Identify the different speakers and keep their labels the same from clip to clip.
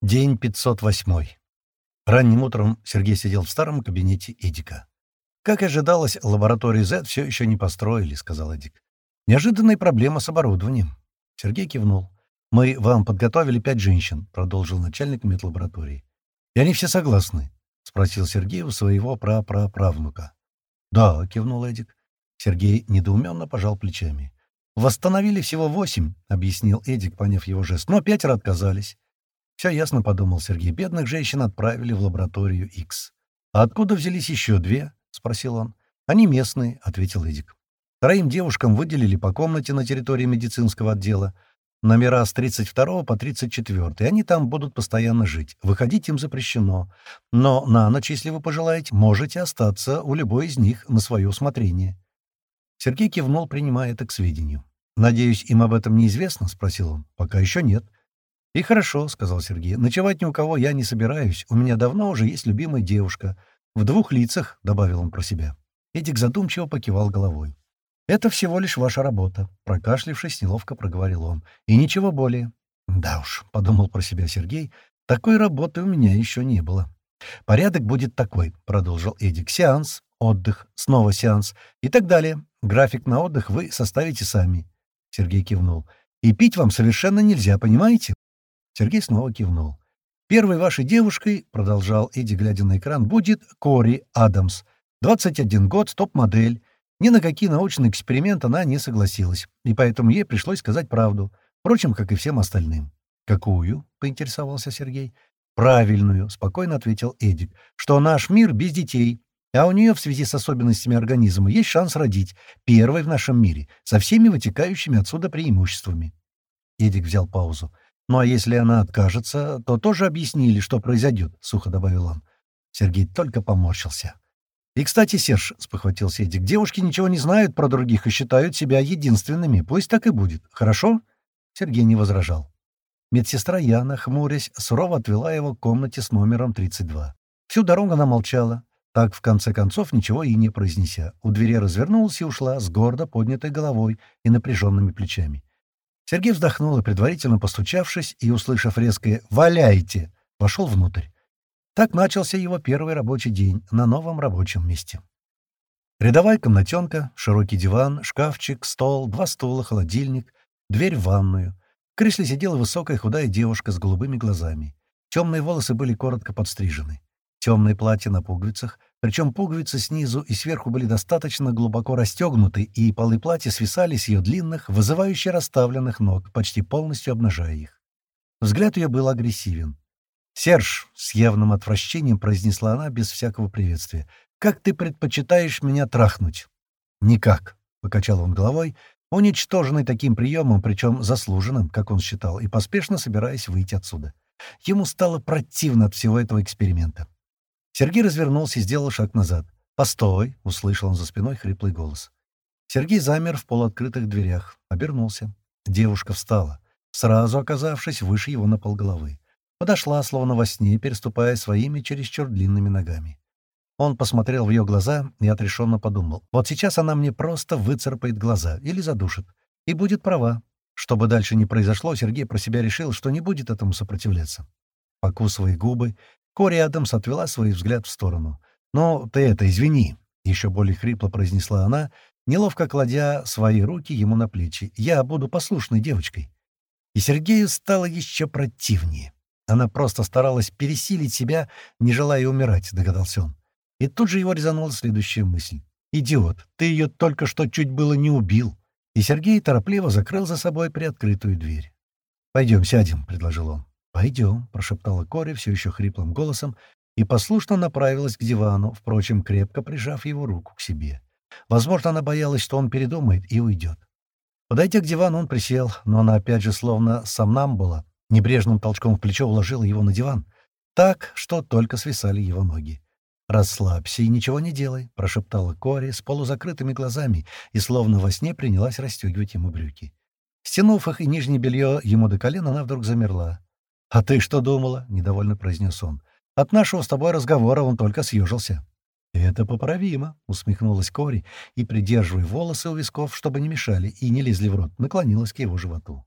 Speaker 1: День 508. Ранним утром Сергей сидел в старом кабинете Эдика. «Как ожидалось, лабораторию Z все еще не построили», — сказал Эдик. «Неожиданная проблема с оборудованием». Сергей кивнул. «Мы вам подготовили пять женщин», — продолжил начальник медлаборатории. «И они все согласны?» — спросил Сергей у своего прапраправнука. «Да», — кивнул Эдик. Сергей недоуменно пожал плечами. «Восстановили всего восемь», — объяснил Эдик, поняв его жест, — «но пятеро отказались. «Все ясно», — подумал Сергей. «Бедных женщин отправили в лабораторию X». «А откуда взялись еще две?» — спросил он. «Они местные», — ответил Эдик. Троим девушкам выделили по комнате на территории медицинского отдела. Номера с 32 по 34, и они там будут постоянно жить. Выходить им запрещено. Но на ночь, если вы пожелаете, можете остаться у любой из них на свое усмотрение. Сергей кивнул, принимая это к сведению. «Надеюсь, им об этом неизвестно?» — спросил он. «Пока еще нет». «И хорошо», — сказал Сергей. «Ночевать ни у кого я не собираюсь. У меня давно уже есть любимая девушка. В двух лицах», — добавил он про себя. Эдик задумчиво покивал головой. «Это всего лишь ваша работа», — прокашлившись, неловко проговорил он. «И ничего более». «Да уж», — подумал про себя Сергей, — «такой работы у меня еще не было». «Порядок будет такой», — продолжил Эдик. «Сеанс, отдых, снова сеанс и так далее. График на отдых вы составите сами». Сергей кивнул. «И пить вам совершенно нельзя, понимаете? Сергей снова кивнул. «Первой вашей девушкой, — продолжал Эдди, глядя на экран, — будет Кори Адамс. 21 год, топ-модель. Ни на какие научные эксперименты она не согласилась, и поэтому ей пришлось сказать правду, впрочем, как и всем остальным». «Какую?» — поинтересовался Сергей. «Правильную», — спокойно ответил Эдик, — «что наш мир без детей, а у нее в связи с особенностями организма есть шанс родить, первой в нашем мире, со всеми вытекающими отсюда преимуществами». Эдик взял паузу. «Ну а если она откажется, то тоже объяснили, что произойдет», — сухо добавил он. Сергей только поморщился. «И, кстати, Серж», — спохватился Эдик, — «девушки ничего не знают про других и считают себя единственными. Пусть так и будет. Хорошо?» Сергей не возражал. Медсестра Яна, хмурясь, сурово отвела его к комнате с номером 32. Всю дорогу она молчала, так, в конце концов, ничего и не произнеся. У двери развернулась и ушла с гордо поднятой головой и напряженными плечами. Сергей вздохнул и, предварительно постучавшись и услышав резкое «Валяйте!», вошел внутрь. Так начался его первый рабочий день на новом рабочем месте. Рядовая комнатенка, широкий диван, шкафчик, стол, два стула, холодильник, дверь в ванную. В кресле сидела высокая худая девушка с голубыми глазами. Темные волосы были коротко подстрижены. Темное платье на пуговицах, причем пуговицы снизу и сверху были достаточно глубоко расстегнуты, и полы платья свисали с ее длинных, вызывающе расставленных ног, почти полностью обнажая их. Взгляд ее был агрессивен. «Серж!» — с явным отвращением произнесла она без всякого приветствия. «Как ты предпочитаешь меня трахнуть?» «Никак», — покачал он головой, уничтоженный таким приемом, причем заслуженным, как он считал, и поспешно собираясь выйти отсюда. Ему стало противно от всего этого эксперимента. Сергей развернулся и сделал шаг назад. «Постой!» — услышал он за спиной хриплый голос. Сергей замер в полуоткрытых дверях, обернулся. Девушка встала, сразу оказавшись выше его на полголовы. Подошла, словно во сне, переступая своими чересчур длинными ногами. Он посмотрел в ее глаза и отрешенно подумал. «Вот сейчас она мне просто выцарапает глаза или задушит. И будет права. Что бы дальше ни произошло, Сергей про себя решил, что не будет этому сопротивляться. Покусывая губы, Кори Адамс отвела свой взгляд в сторону. «Ну, ты это, извини», — еще более хрипло произнесла она, неловко кладя свои руки ему на плечи. «Я буду послушной девочкой». И Сергею стало еще противнее. Она просто старалась пересилить себя, не желая умирать, догадался он. И тут же его резанула следующая мысль. «Идиот, ты ее только что чуть было не убил». И Сергей торопливо закрыл за собой приоткрытую дверь. «Пойдем, сядем», — предложил он. «Пойдем», — прошептала Кори все еще хриплым голосом и послушно направилась к дивану, впрочем, крепко прижав его руку к себе. Возможно, она боялась, что он передумает и уйдет. Подойдя к дивану, он присел, но она опять же словно сам нам была, небрежным толчком в плечо уложила его на диван, так, что только свисали его ноги. «Расслабься и ничего не делай», — прошептала Кори с полузакрытыми глазами и словно во сне принялась расстегивать ему брюки. Стянув их и нижнее белье ему до колена, она вдруг замерла. «А ты что думала?» — недовольно произнес он. «От нашего с тобой разговора он только съежился». «Это поправимо», — усмехнулась Кори и, придерживая волосы у висков, чтобы не мешали и не лезли в рот, наклонилась к его животу.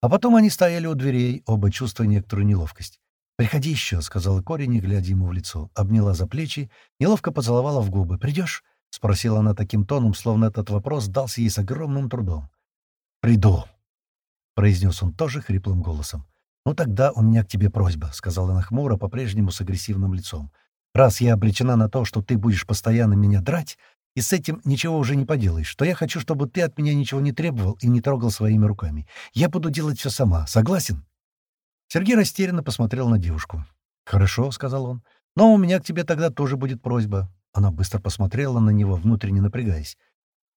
Speaker 1: А потом они стояли у дверей, оба чувствуя некоторую неловкость. «Приходи еще», — сказала Кори, не глядя ему в лицо. Обняла за плечи, неловко поцеловала в губы. «Придешь?» — спросила она таким тоном, словно этот вопрос дался ей с огромным трудом. «Приду», — произнес он тоже хриплым голосом. «Ну тогда у меня к тебе просьба», — сказала она хмуро, по-прежнему с агрессивным лицом. «Раз я обречена на то, что ты будешь постоянно меня драть, и с этим ничего уже не поделаешь, то я хочу, чтобы ты от меня ничего не требовал и не трогал своими руками. Я буду делать все сама. Согласен?» Сергей растерянно посмотрел на девушку. «Хорошо», — сказал он. «Но у меня к тебе тогда тоже будет просьба». Она быстро посмотрела на него, внутренне напрягаясь.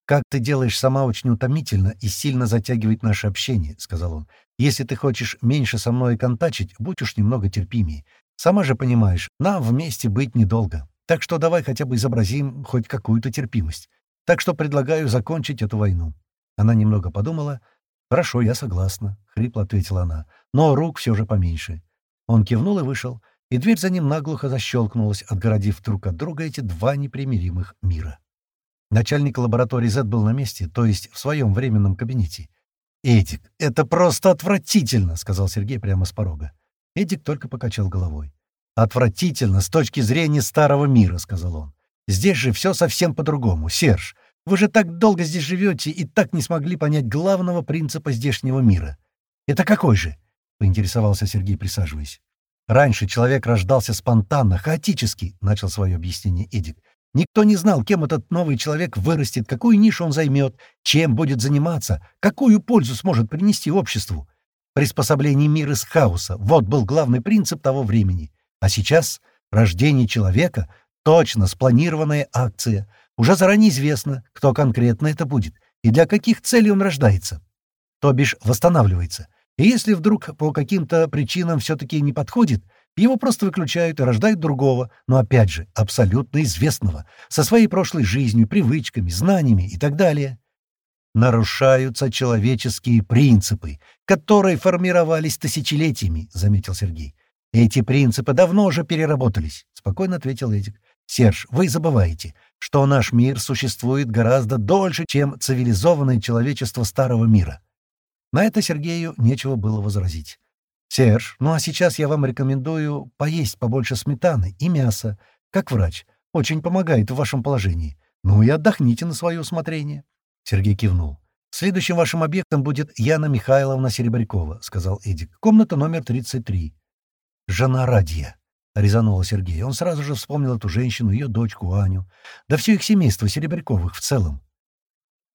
Speaker 1: «Как ты делаешь сама очень утомительно и сильно затягивает наше общение», — сказал он. «Если ты хочешь меньше со мной контачить, будь уж немного терпимее. Сама же понимаешь, нам вместе быть недолго. Так что давай хотя бы изобразим хоть какую-то терпимость. Так что предлагаю закончить эту войну». Она немного подумала — «Хорошо, я согласна», — хрипло ответила она. «Но рук все же поменьше». Он кивнул и вышел, и дверь за ним наглухо защелкнулась, отгородив друг от друга эти два непримиримых мира. Начальник лаборатории Z был на месте, то есть в своем временном кабинете. «Эдик, это просто отвратительно!» — сказал Сергей прямо с порога. Эдик только покачал головой. «Отвратительно с точки зрения старого мира», — сказал он. «Здесь же все совсем по-другому. Серж, вы же так долго здесь живете и так не смогли понять главного принципа здешнего мира. Это какой же? — поинтересовался Сергей, присаживаясь. «Раньше человек рождался спонтанно, хаотически», — начал свое объяснение Эдик. «Никто не знал, кем этот новый человек вырастет, какую нишу он займет, чем будет заниматься, какую пользу сможет принести обществу. Приспособление мира из хаоса — вот был главный принцип того времени. А сейчас рождение человека — точно спланированная акция — уже заранее известно, кто конкретно это будет и для каких целей он рождается. То бишь восстанавливается. И если вдруг по каким-то причинам все-таки не подходит, его просто выключают и рождают другого, но опять же, абсолютно известного, со своей прошлой жизнью, привычками, знаниями и так далее. «Нарушаются человеческие принципы, которые формировались тысячелетиями», — заметил Сергей. «Эти принципы давно уже переработались», — спокойно ответил Эдик. «Серж, вы забываете, что наш мир существует гораздо дольше, чем цивилизованное человечество старого мира». На это Сергею нечего было возразить. «Серж, ну а сейчас я вам рекомендую поесть побольше сметаны и мяса, как врач. Очень помогает в вашем положении. Ну и отдохните на свое усмотрение». Сергей кивнул. «Следующим вашим объектом будет Яна Михайловна Серебрякова», — сказал Эдик. «Комната номер 33». «Жена Радия», — резанула Сергей. Он сразу же вспомнил эту женщину, ее дочку Аню. Да все их семейство Серебряковых в целом.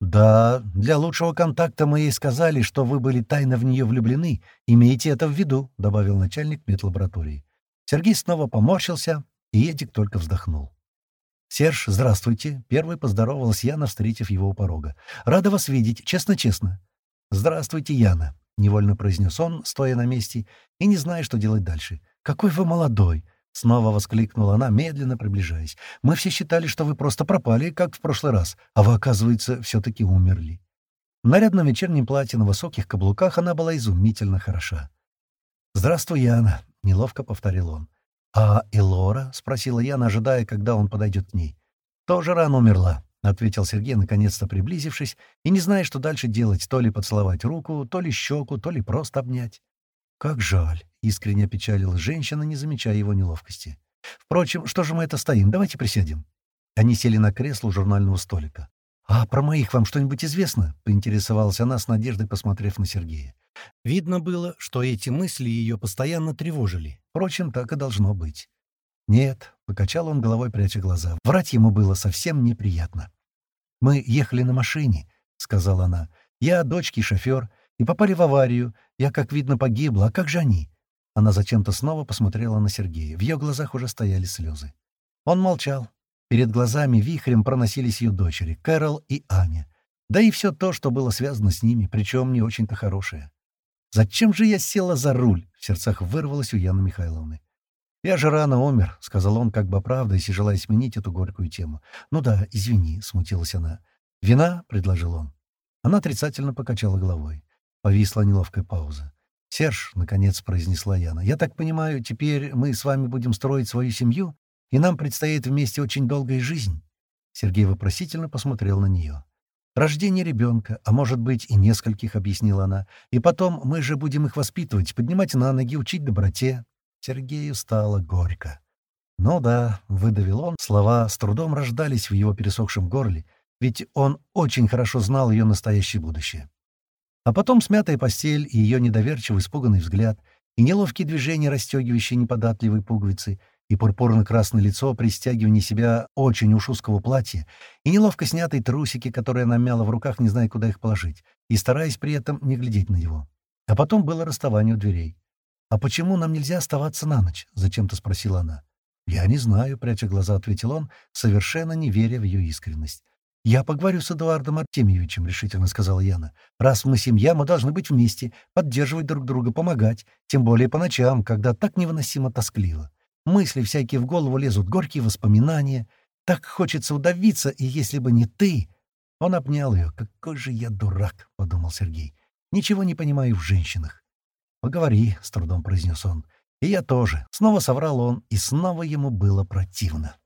Speaker 1: «Да, для лучшего контакта мы ей сказали, что вы были тайно в нее влюблены. Имейте это в виду», — добавил начальник медлаборатории. Сергей снова поморщился, и Эдик только вздохнул. «Серж, здравствуйте!» — первый поздоровалась Яна, встретив его у порога. «Рада вас видеть, честно-честно». «Здравствуйте, Яна!» — невольно произнес он, стоя на месте, и не зная, что делать дальше. «Какой вы молодой!» — снова воскликнула она, медленно приближаясь. «Мы все считали, что вы просто пропали, как в прошлый раз, а вы, оказывается, все-таки умерли». В нарядном вечернем платье на высоких каблуках она была изумительно хороша. «Здравствуй, Яна», — неловко повторил он. «А Элора?» — спросила Яна, ожидая, когда он подойдет к ней. «Тоже рано умерла», — ответил Сергей, наконец-то приблизившись, и не зная, что дальше делать, то ли поцеловать руку, то ли щеку, то ли просто обнять. «Как жаль!» — искренне опечалилась женщина, не замечая его неловкости. «Впрочем, что же мы это стоим? Давайте присядем». Они сели на кресло у журнального столика. «А про моих вам что-нибудь известно?» — поинтересовалась она с надеждой, посмотрев на Сергея. Видно было, что эти мысли ее постоянно тревожили. Впрочем, так и должно быть. «Нет», — покачал он головой, пряча глаза. Врать ему было совсем неприятно. «Мы ехали на машине», — сказала она. «Я дочки шофер и попали в аварию. Я, как видно, погибла. А как же они?» Она зачем-то снова посмотрела на Сергея. В ее глазах уже стояли слезы. Он молчал. Перед глазами вихрем проносились ее дочери, Кэрол и Аня. Да и все то, что было связано с ними, причем не очень-то хорошее. «Зачем же я села за руль?» — в сердцах вырвалось у Яны Михайловны. «Я же рано умер», — сказал он, как бы оправдываясь и желая сменить эту горькую тему. «Ну да, извини», — смутилась она. «Вина?» — предложил он. Она отрицательно покачала головой. Повисла неловкая пауза. «Серж», — наконец произнесла Яна, — «я так понимаю, теперь мы с вами будем строить свою семью, и нам предстоит вместе очень долгая жизнь?» Сергей вопросительно посмотрел на нее. «Рождение ребенка, а может быть и нескольких», — объяснила она. «И потом мы же будем их воспитывать, поднимать на ноги, учить доброте». Сергею стало горько. «Ну да», — выдавил он, слова с трудом рождались в его пересохшем горле, ведь он очень хорошо знал ее настоящее будущее. А потом смятая постель и ее недоверчивый, испуганный взгляд, и неловкие движения, расстегивающие неподатливые пуговицы, и пурпурно-красное лицо при стягивании себя очень уж узкого платья, и неловко снятые трусики, которые она мяла в руках, не зная, куда их положить, и стараясь при этом не глядеть на него. А потом было расставание у дверей. «А почему нам нельзя оставаться на ночь?» — зачем-то спросила она. «Я не знаю», — пряча глаза, ответил он, совершенно не веря в ее искренность. «Я поговорю с Эдуардом Артемьевичем», — решительно сказала Яна. «Раз мы семья, мы должны быть вместе, поддерживать друг друга, помогать, тем более по ночам, когда так невыносимо тоскливо. Мысли всякие в голову лезут, горькие воспоминания. Так хочется удавиться, и если бы не ты...» Он обнял ее. «Какой же я дурак», — подумал Сергей. «Ничего не понимаю в женщинах». «Поговори», — с трудом произнес он. «И я тоже». Снова соврал он, и снова ему было противно.